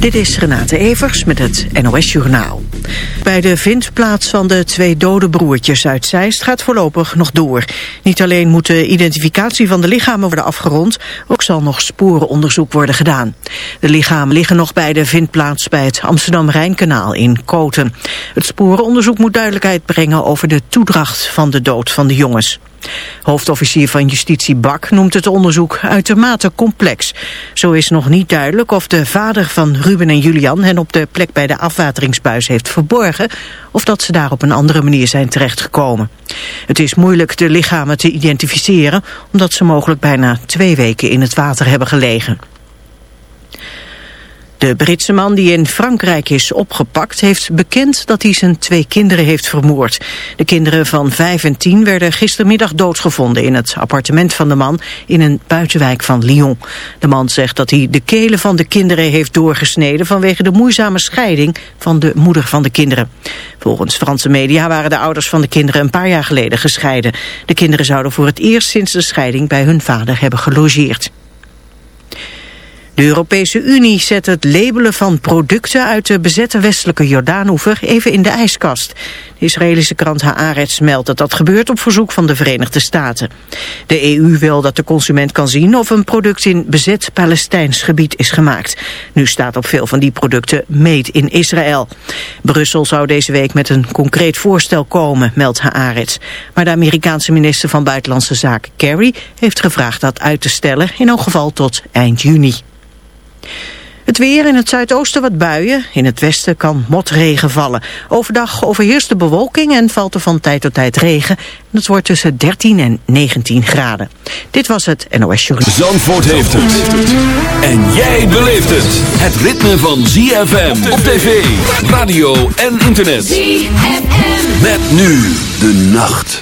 Dit is Renate Evers met het NOS Journaal. Bij de vindplaats van de twee dode broertjes uit Zeist gaat voorlopig nog door. Niet alleen moet de identificatie van de lichamen worden afgerond... ook zal nog sporenonderzoek worden gedaan. De lichamen liggen nog bij de vindplaats bij het Amsterdam-Rijnkanaal in Koten. Het sporenonderzoek moet duidelijkheid brengen over de toedracht van de dood van de jongens. Hoofdofficier van Justitie Bak noemt het onderzoek uitermate complex. Zo is nog niet duidelijk of de vader van Ruben en Julian hen op de plek bij de afwateringsbuis heeft verborgen... of dat ze daar op een andere manier zijn terechtgekomen. Het is moeilijk de lichamen te identificeren omdat ze mogelijk bijna twee weken in het water hebben gelegen. De Britse man die in Frankrijk is opgepakt heeft bekend dat hij zijn twee kinderen heeft vermoord. De kinderen van 5 en 10 werden gistermiddag doodgevonden in het appartement van de man in een buitenwijk van Lyon. De man zegt dat hij de kelen van de kinderen heeft doorgesneden vanwege de moeizame scheiding van de moeder van de kinderen. Volgens Franse media waren de ouders van de kinderen een paar jaar geleden gescheiden. De kinderen zouden voor het eerst sinds de scheiding bij hun vader hebben gelogeerd. De Europese Unie zet het labelen van producten uit de bezette westelijke Jordaanoever even in de ijskast. De Israëlische krant Haaretz meldt dat dat gebeurt op verzoek van de Verenigde Staten. De EU wil dat de consument kan zien of een product in bezet Palestijns gebied is gemaakt. Nu staat op veel van die producten made in Israël. Brussel zou deze week met een concreet voorstel komen, meldt Haaretz. Maar de Amerikaanse minister van Buitenlandse Zaken Kerry heeft gevraagd dat uit te stellen, in elk geval tot eind juni. Het weer in het zuidoosten wat buien. In het westen kan motregen vallen. Overdag overheerst de bewolking en valt er van tijd tot tijd regen. Dat wordt tussen 13 en 19 graden. Dit was het NOS Journal. Zandvoort heeft het. En jij beleeft het. Het ritme van ZFM op tv, radio en internet. ZFM. Met nu de nacht.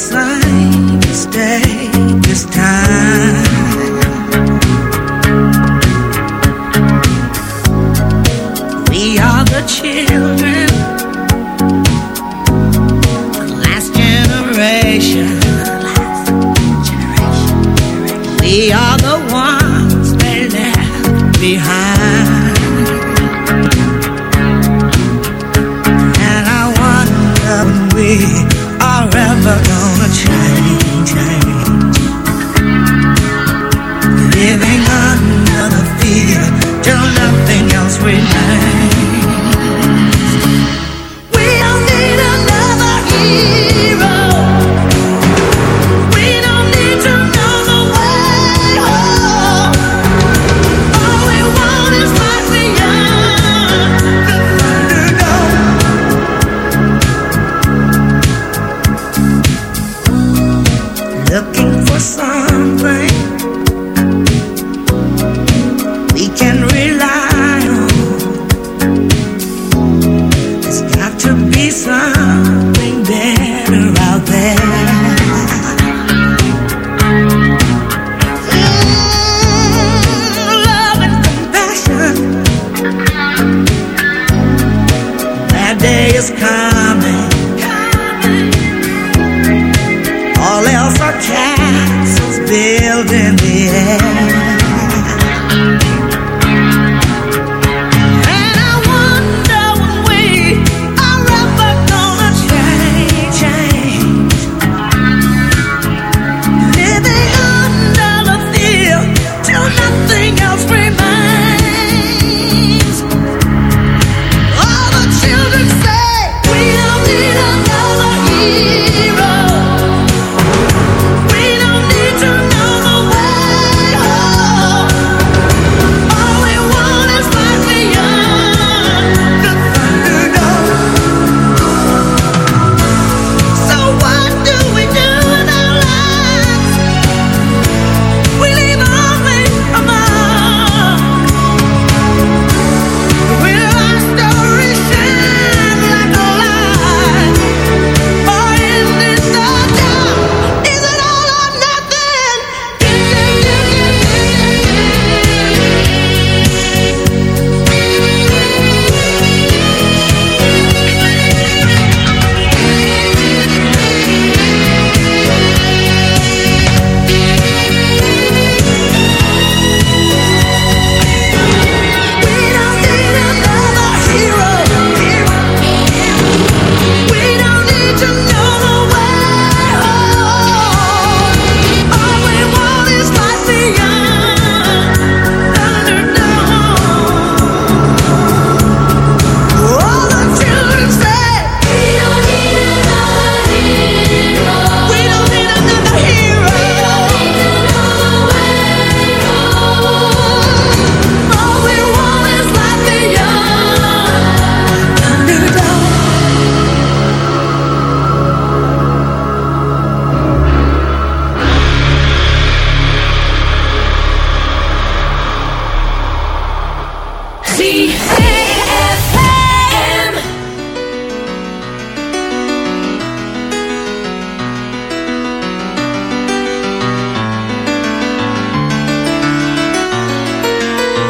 sign this time. We are the children.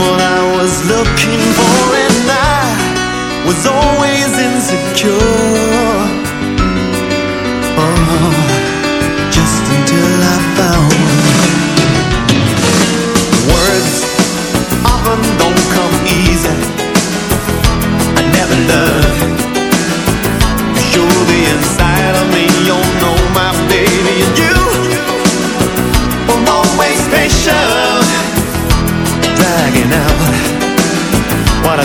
what I was looking for And I was always insecure oh, Just until I found Words often don't come easy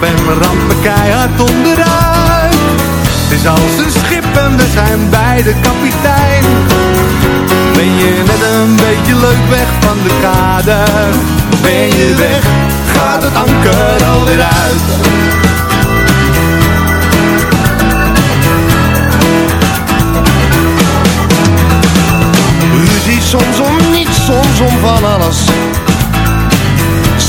ben me op en keihard onderuit. Het is als een schip en we zijn bij de kapitein. Ben je net een beetje leuk weg van de kade? Ben je weg?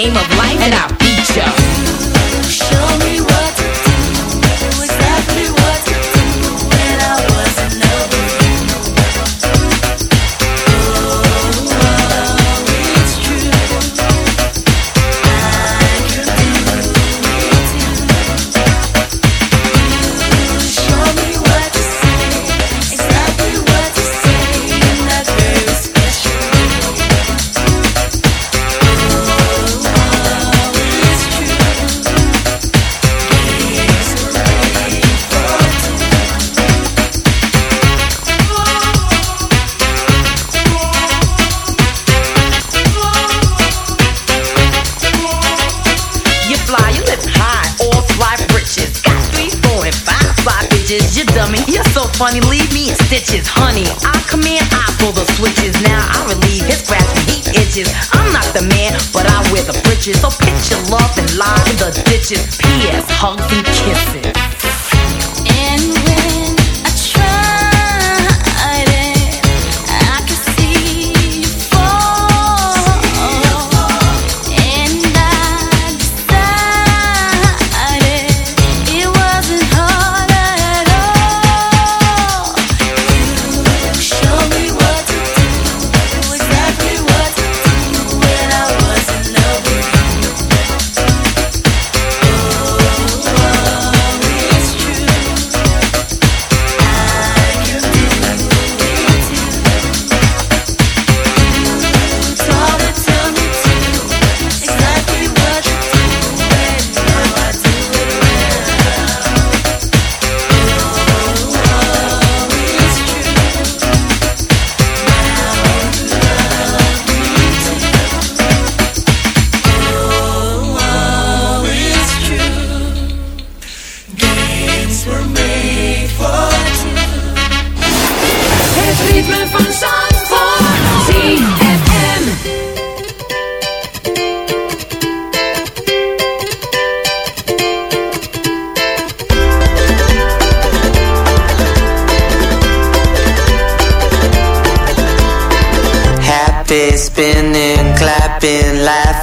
game of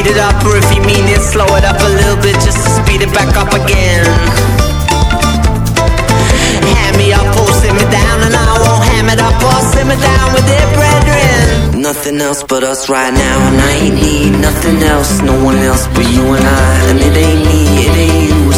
speed it up, or if you mean it, slow it up a little bit just to speed it back up again. Hand me up or simmer down, and I won't ham it up or simmer down with it, brethren. Nothing else but us right now, and I ain't need nothing else, no one else but you and I, and it ain't me, it ain't you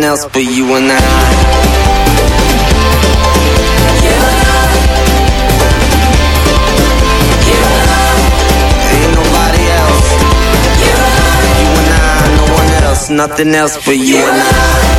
nothing else but you and I. You and I. nothing else but you and I.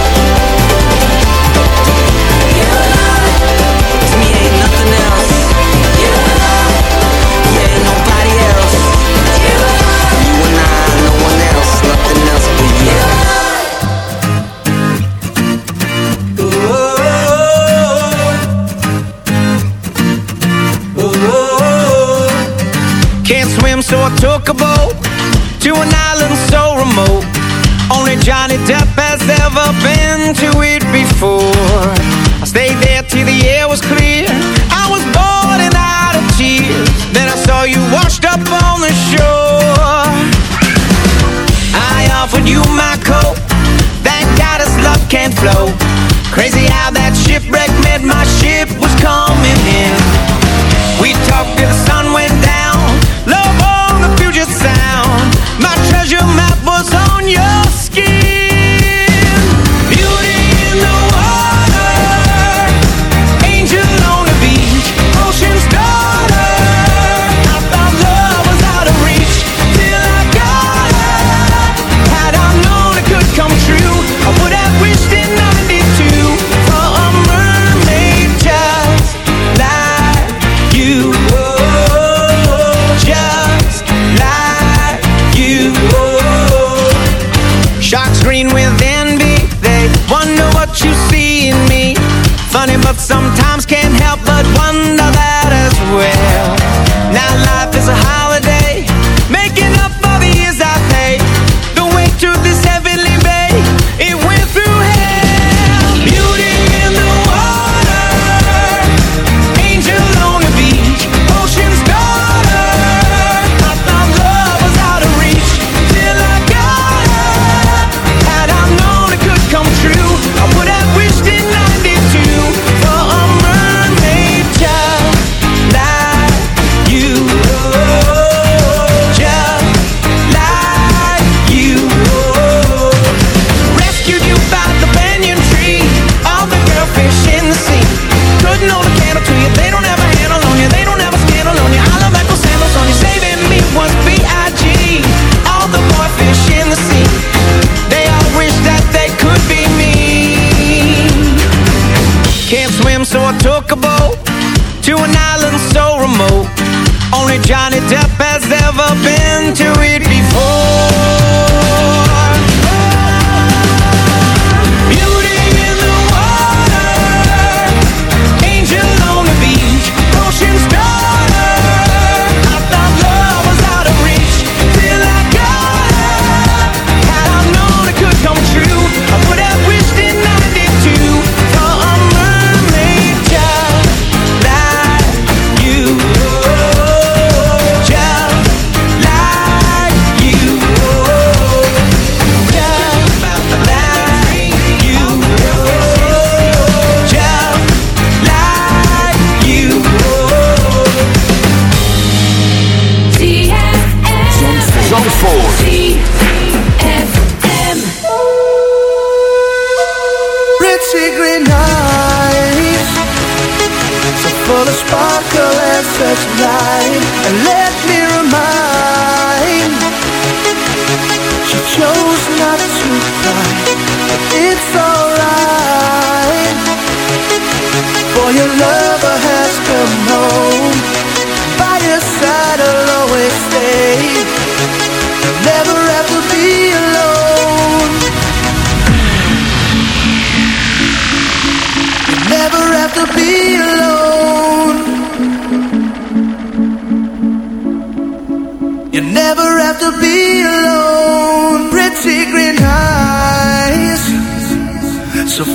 took a boat to an island so remote. Only Johnny Depp has ever been to it before. I stayed there till the air was clear. I was bored and out of tears. Then I saw you washed up on the shore. I offered you my coat. Thank God his love can't flow. Crazy how that shipwreck made my ship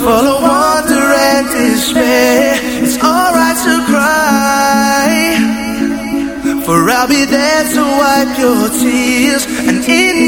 full of wonder and despair. It's alright to cry, for I'll be there to wipe your tears. And in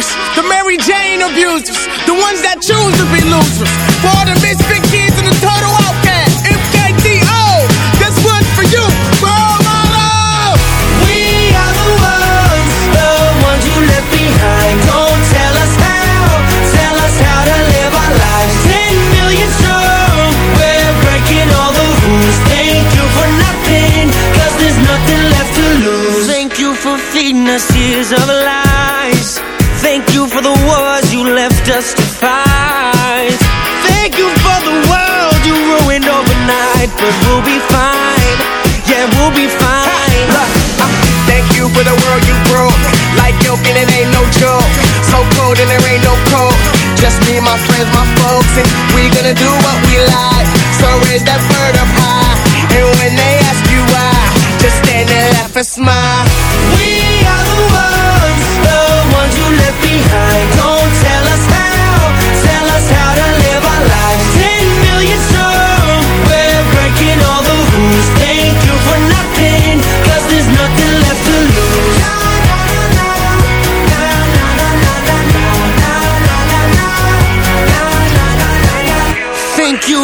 the Mary Jane abusers, the ones that choose to be losers. For gonna do what we like. So raise that.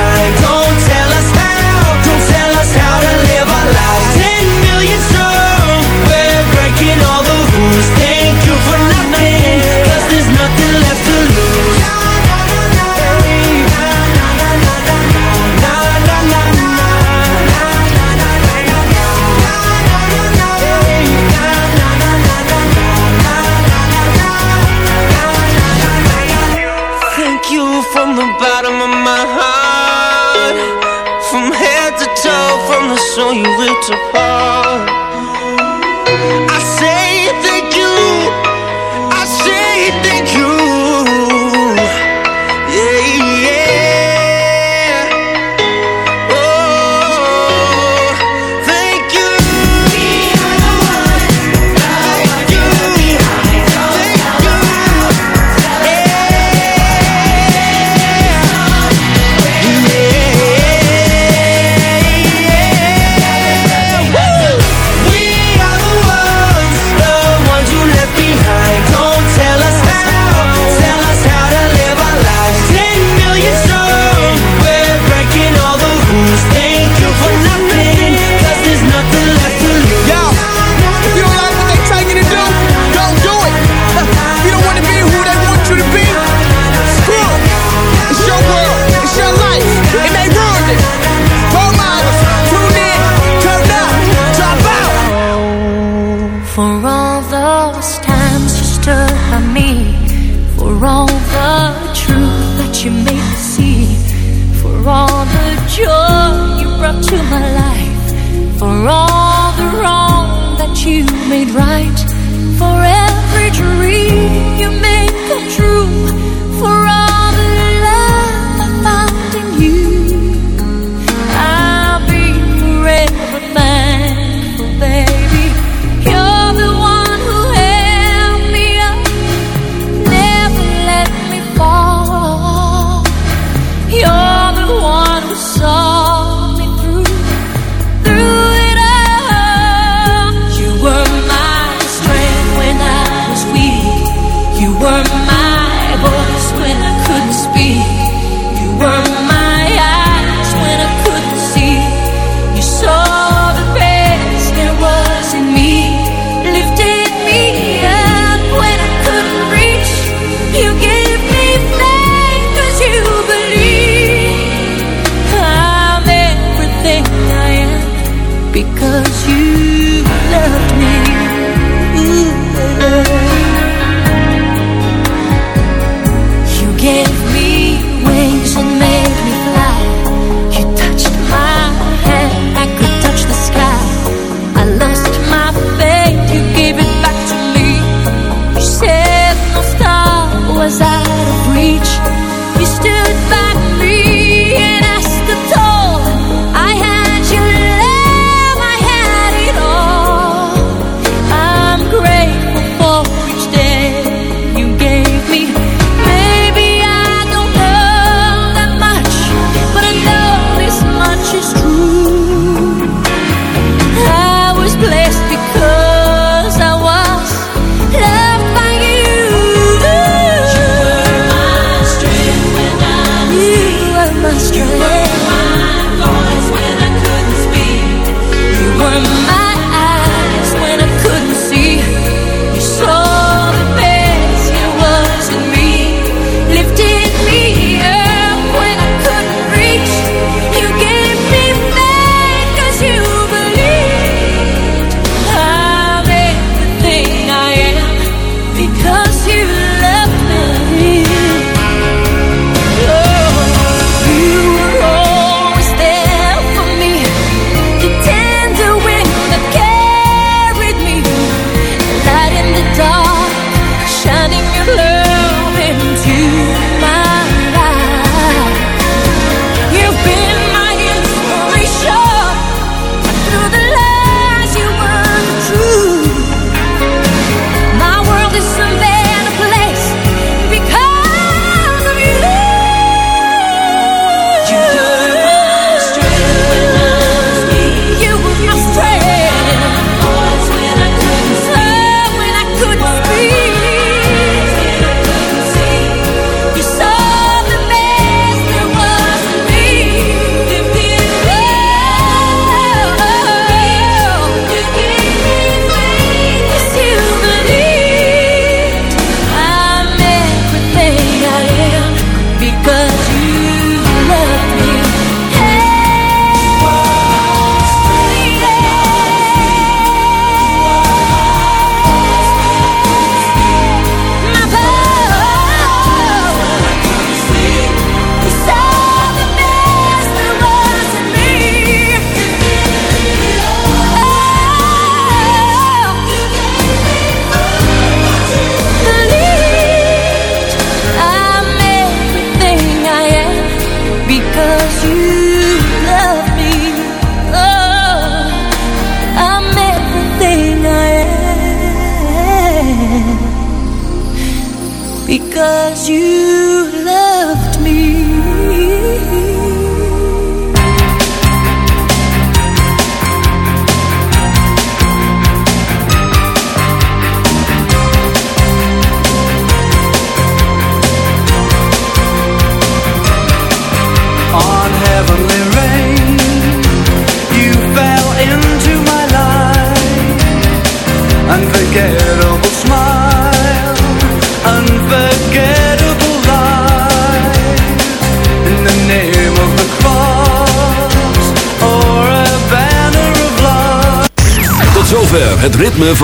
I